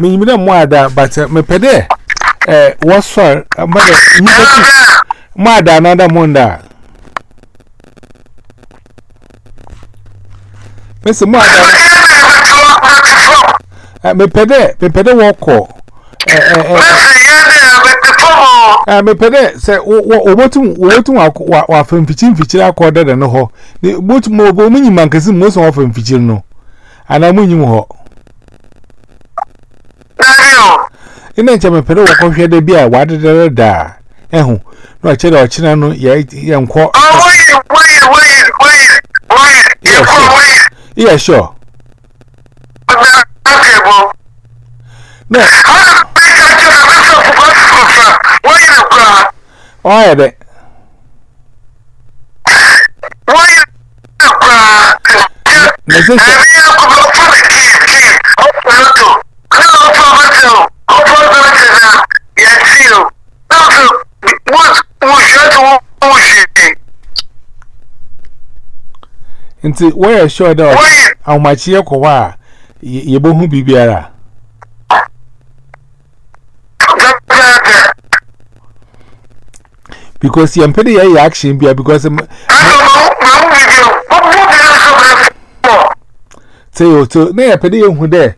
Me, you know, mother, but me pede, eh, what's sir, mother, mother, another munda. Mr. Mother, me pede, me pede, walk or. Eh, me pede, say, what to what to our film pitching feature accorded and no ho. The boot mobile mini man can see most often feature no. And I'm winning ho. In a jam, a pedal walk off here, they be a water there, da. Eh, no, I tell our chinano, young quack. Oh, wait, wait, wait, wait, wait. Yeah, sure. Yeah, sure. No. Why are they? Why Nti where sure that awmachi ekowa yebohu bibiara. Because you impede your action bia because I don't know. Say you oh, to na impede you hu there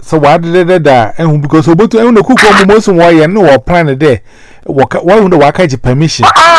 so what did that da ehun because obotu ehun no kuku omo so wo ye no wo plan there. Wo wo hu no wa permission. Ah,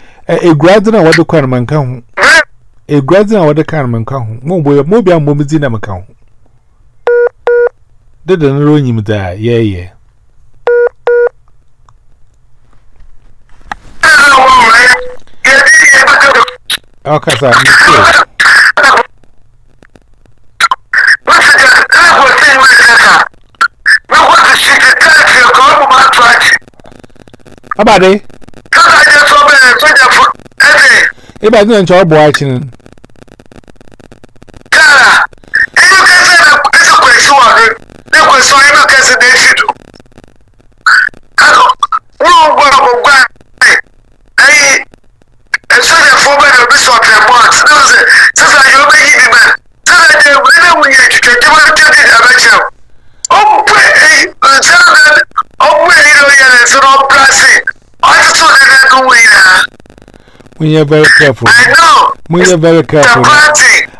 A graduate and what the carman can. A graduate and what mo carman can. Mobile, mobile, momizina account. Didn't ruin him there, yeah, yeah. Ah, okay, sir, me too. How about it? If I didn't enjoy watching. Car, if you can get a question, they will sign up as a day you do. Wọ́n gbọ́ ọgbà ẹ̀yìn ẹ̀sọ́ yẹn fún bẹ́ẹ̀ ní bísọ̀ tẹ̀ bọ́ọ̀t náà sẹ̀ sísan yóò bẹ́ẹ̀ yí ibẹ̀ sísan yẹn gbé ní wùnyí ètùtù ẹ̀jẹ̀ bá tẹ̀lé ẹ̀rẹ́kyẹ̀ ó pè é ọ̀sẹ̀ ọ̀gbẹ́ yìí ló yẹ ẹ̀sìn ọ̀pẹ́rẹ́sì ọ̀tútù nínú ẹ̀dùn wùnyí náà. When you're very careful. I know. When you're very careful.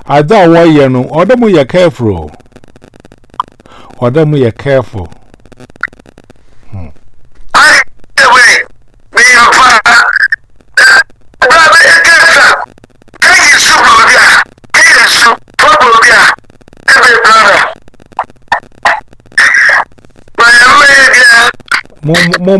I don't want you know. Order me you're careful. Order me you're careful. Hmm. I away. Me your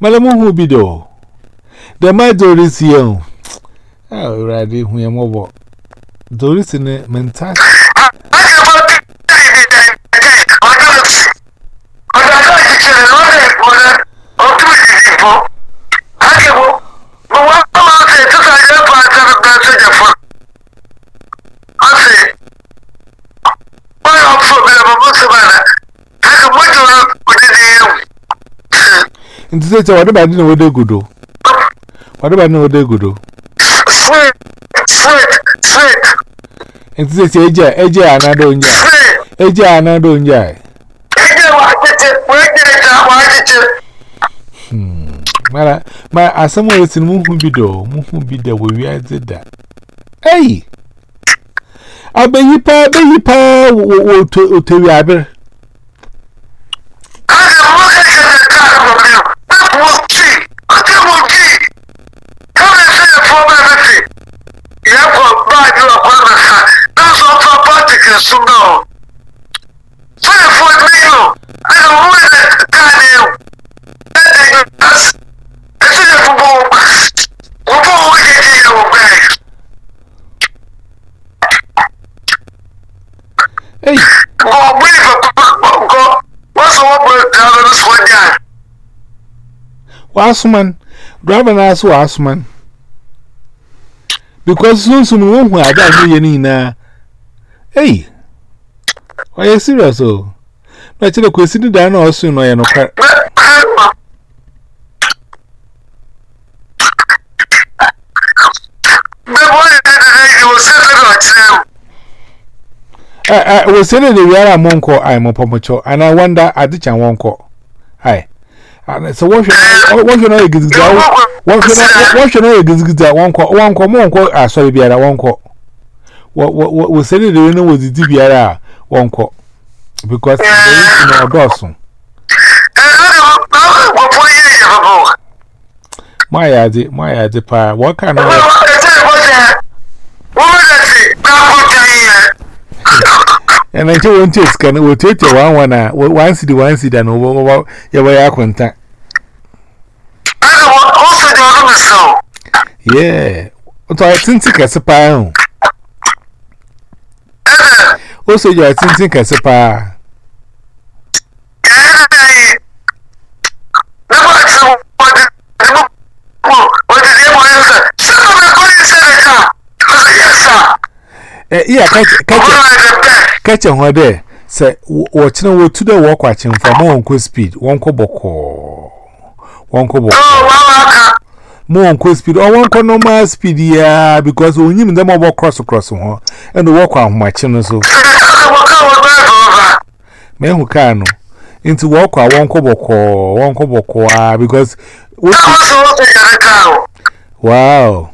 Malamu who be though? The my Doris young. Oh, Raddy, who am over. Doris in a mental. I say, What about the way they go do? What about the way they go do? Sweet, sweet, sweet. And this is Eja, Eja, and I don't know. Eja, and I don't know. Hmm. Mara, my asamu is in Mumu Bido, Mumu Bida, where we did that. Hey! Abe yipa, abe yipa, wo wo to to yabe. football. So you for me, you know, where the kind you that they pass. That's the football pass. We go away here, you guy. Hey. Go away for go. What's the one break down on this one guy? Wasman, driving us Wasman. Because soon soon we won't have that. Hey, Are you serious? Oh, no, it's a question. Did I know soon? I know. I was saying that we are a monk or oh, I'm a pomacho, and I wonder at the chan call, Hi. And uh, so, what should I what should I get? What should I get? That one call, one call, one call. I saw you be at a wonk. What was said that you know oh, was the oh, ah, DBR one call because there is no Dawson. My idea, my idea, pa, what kind of. And I tell want to scan. can will take the one one uh, one the one seed and over your way. I contact. Yeah, what I think is a pound. O so ya tintin kese pa. Eh yeah, catch catch catch on there. Say watching wo to the walk watching for more uncle speed. One ko boko. One ko boko. Oh, wow more on quick speed or one can normal speed, yeah, because when you them over cross across one and the walk on my channel? so. Men who can into walk on walk cobble one cobble ah, because what wow.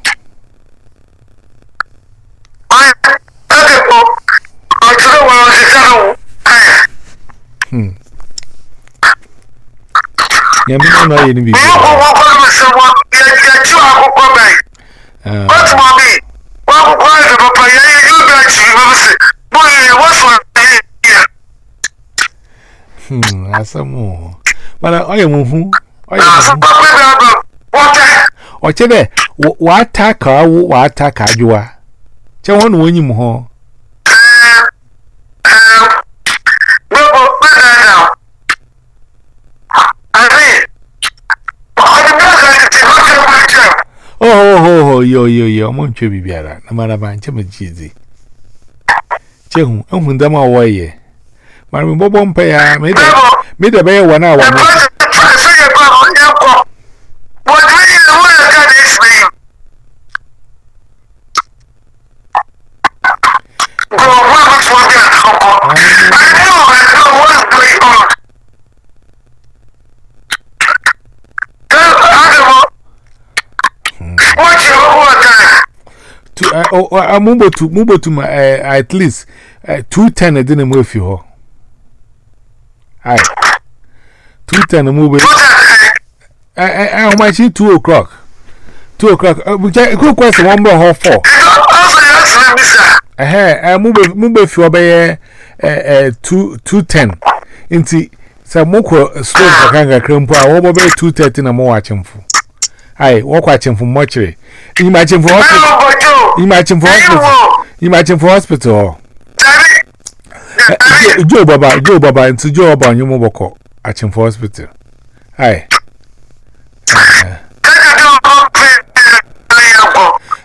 Hmm. Yẹn mi nínú ọ̀yẹ́ níbi. Wọ́n kọ́ wọ́n kọ́ lóṣù wọn yẹtú àkókò bẹ́ẹ̀. Wọ́n ti mọ̀ mí. Wọ́n kọ́kọ́ ẹ̀dùn pàpà yẹn yẹn yóò bẹ̀rẹ̀ jù mí Mo yẹ wọ́n sọ ẹ̀yẹ yẹ. Asẹ́mu. Bàdà ọ̀yẹ̀ mu hu. Ọ̀chẹ́ bẹ́ẹ̀ wàá ta kàá wàá ta kàá jù wa. Ṣé wọ́n nù yo, yo, yo, I'm on Chubby Biara, no matter my Chimichizi. Chehu, I'm from them away. My mobile pair made a bear one hour. oh, oh ah, Mumbotu, Mumbotu, eh, ah, at least eh, two ten a dinner with you. Aye. Two ten a move. How much is two o'clock? Two o'clock. Quick question, one more half four. Eh, move, move if you obey two, two ten. In tea, some more slow for Kanga Crimpo, I will be two thirty and more watching for. Aye, walk watching for mortuary. You matching for hospital. You matching for hospital. Eh, you matching for hospital. Joe Baba, Joe Baba, and to Joe Baba, you move a Action for hospital. Hi.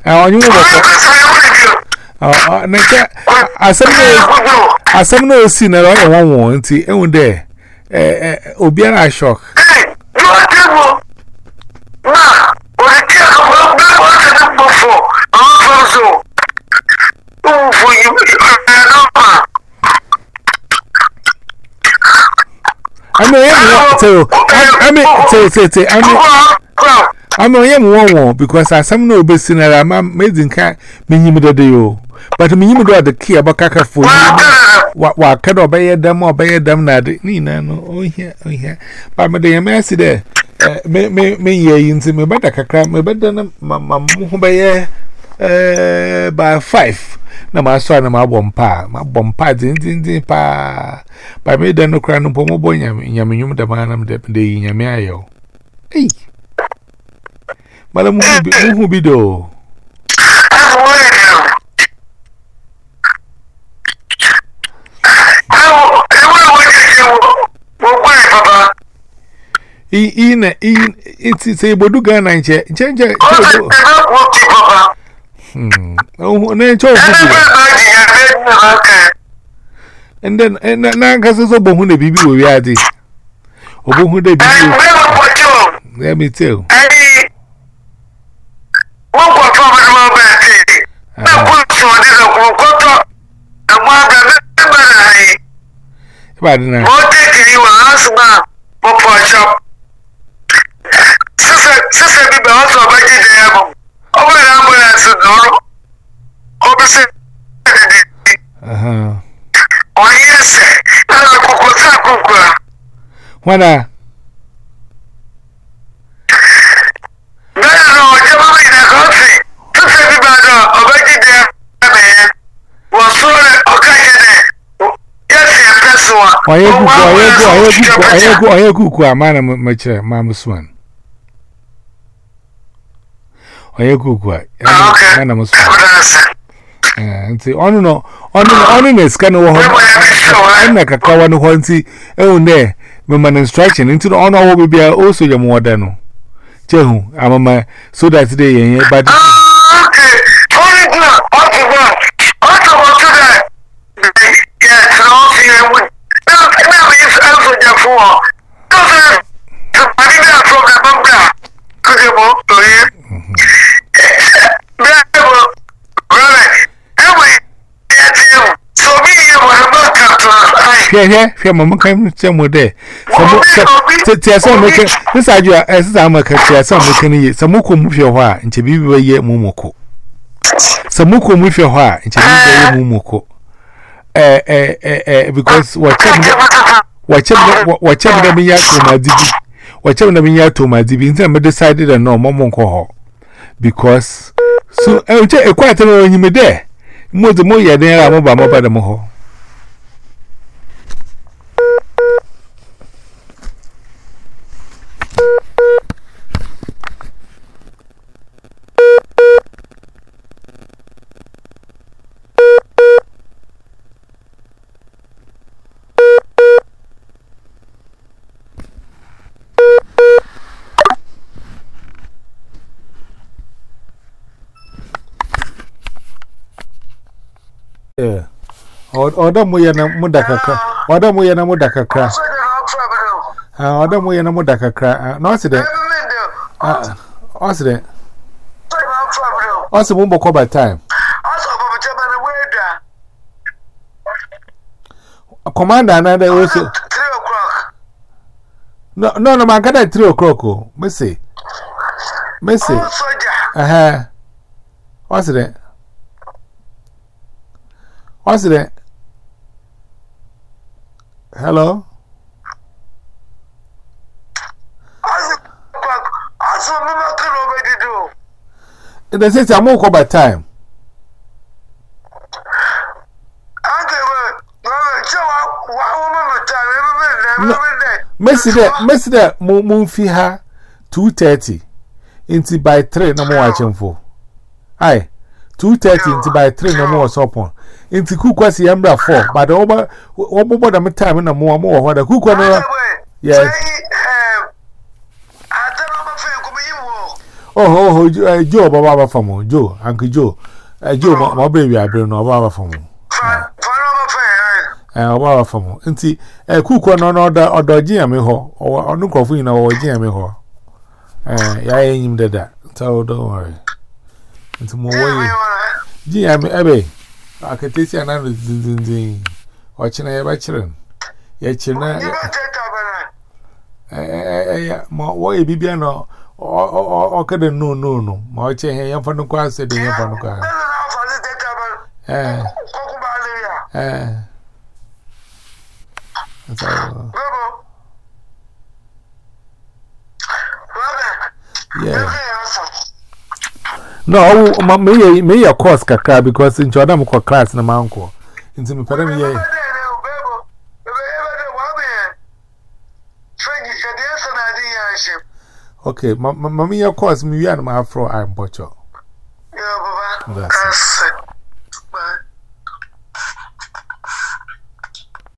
Ah, you move a Ah, Naka, asem no si na ro won won nti ehun de eh, eh obi ara shock. Eh, no table. Ma, o fọ àwọn fọsọ òun fò ìgbà nọmba. ama onye mu wọn teo ama teo teo teo ama ama onye mu wọn wọn because asam na obesi na ama mezi nka menyim dede yo but menyim dede ọdị kii abọ kaka fo wa wa kada ọbẹyẹ dam ọbẹyẹ dam na adị n'ihi na no ohia ohia but mede ya mee si dee me me me ye nti me bada kakra me bada na ma mo eh, ba ye eh by 5 na ma so na ma bɔ mpa ma bɔ mpa din din din pa pa me da no kra no po mo bɔ nyam nyam nyum da ma de de nyam ayo ei mala mo hu bi mo in in it's it's a bodu Ghana nche nche nche hmm oh na nche hmm. and then and eh, na nkasa so bohu na bibi we ade obohu da bibi let me tell Ibadi na. Mo take you a house now. shop sísè bíbẹ wọn sọ ọba jíde ya bọ ọba ya ambulance dùrú ọba sì dìde wọn yí ẹsẹ ẹnna kókó sá kókó a. wọn a. bẹ́ẹ̀ náà ọjọ́ bá yìí dàgbà ọ̀sì sísè bíbẹ náà ọba jíde ya bẹ yẹ wọ́n sọ̀rọ̀ ọ̀ka yẹ dẹ̀ yẹ́sì ẹ̀ka sùn wa. ọ̀yẹ́ kúkú ọ̀yẹ́ kúkú ọ̀yẹ́ kúkú ọ̀yẹ́ kúkú àmàna mẹ́kyẹ́ máa mú sùn or you cook what? Okay, eh, instruction into the honor will be also your more than. Jehu, I'm a man, so that's the day, eh, eh, Here, eh, here, because so, I'll eh, take a quiet and you may there. Most the more you're there, I'm over my mother. Eh. Oda mu yana mu da kakra. Oda mu yana mu da kakra. Ah, oda mu yana mu da kakra. Ah, na ose de. Ah, ose de. Ose mu bokọ by time. Ose obo je ba na weda. Commander na de ose. 3 o'clock. No, no, no, man, kada 3 o'clock oh. o. Me say. Me say. Aha. Ose What's that? Hello? In the sense, I'm over by time. Messi there, Messi there, moon fee two thirty. Into by three, no more watching for. Aye. 2:30 nti by 3 na mo so pon nti kukwa si embra 4 but obo obo boda me time na mo mo ho da kukwa no yes oh oh oh jo baba baba famo jo uncle jo jo ma bre wi abre no baba famo eh baba famo nti eh kukwa no no da odoji ya me ho onu krofo yin na odoji ya me ho eh ya yenyim dada so don't worry Into more way. Gee, I'm Abbey. I can teach you another thing. Watching a bachelor. Yet you know, my way be bien or or could no, no, no. My chain, young for no car, said the young for no car. Eh, eh. That's all. No, I me ye me ye course kakra because in choda mo class na manko. Nti me pere me ye. Okay, ma ma me course me wi an afro I'm butcher. Yeah,